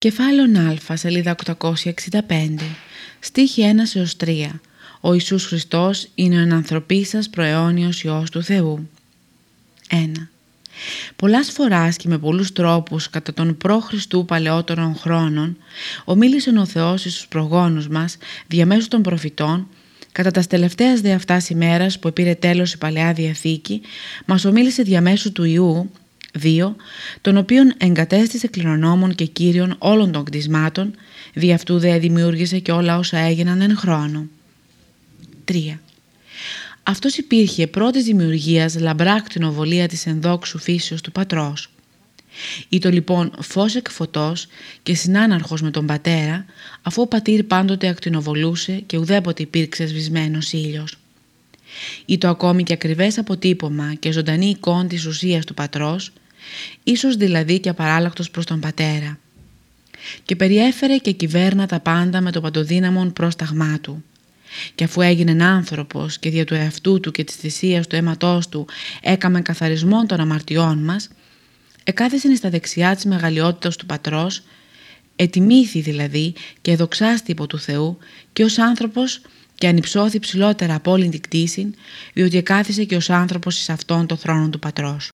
Κεφάλαιο Α, σελίδα 865, στίχη 1 έως 3. Ο Ιησούς Χριστός είναι ο ενανθρωπίσας προαιώνιος Υιός του Θεού. 1. Πολλάς φοράς και με πολλούς τρόπους κατά τον προ-Χριστού παλαιότερων χρόνων ομίλησε ο Θεός στους προγόνους μας διαμέσου των προφητών κατά τας τελευταίας δε αυτάς ημέρας που επήρε τέλος η Παλαιά Διαθήκη μας ομίλησε διαμέσου του Ιού 2. Τον οποίον εγκατέστησε κληρονόμων και κύριων όλων των κτισμάτων, δι' αυτού δε δημιούργησε και όλα όσα έγιναν εν χρόνο. 3. Αυτός υπήρχε πρώτης δημιουργίας λαμπρά κτηνοβολία της ενδόξου φύσεως του πατρός. Ήτο λοιπόν φως εκ φωτός και συνάναρχος με τον πατέρα, αφού ο πατήρ πάντοτε ακτινοβολούσε και ουδέποτε υπήρξε σβησμένος ήλιος. Ήτο ακόμη και ακριβές αποτύπωμα και ζωντανή εικόνα της ουσίας του πατρός, ίσως δηλαδή και απαράλλακτος προς τον πατέρα. Και περιέφερε και κυβέρνα τα πάντα με το παντοδύναμον πρόσταγμά του. Και αφού έγινε άνθρωπος και δια του εαυτού του και της θυσίας του αίματός του έκαμε καθαρισμό των αμαρτιών μας, εκάθισε στα δεξιά της μεγαλειότητας του πατρός, ετιμήθη δηλαδή και εδοξάστη υπό του Θεού και ως άνθρωπος και ανυψώθη ψηλότερα από όλη την κτήση, διότι εκάθισε και ως άνθρωπος εις αυτόν το θρόνο του πατρός.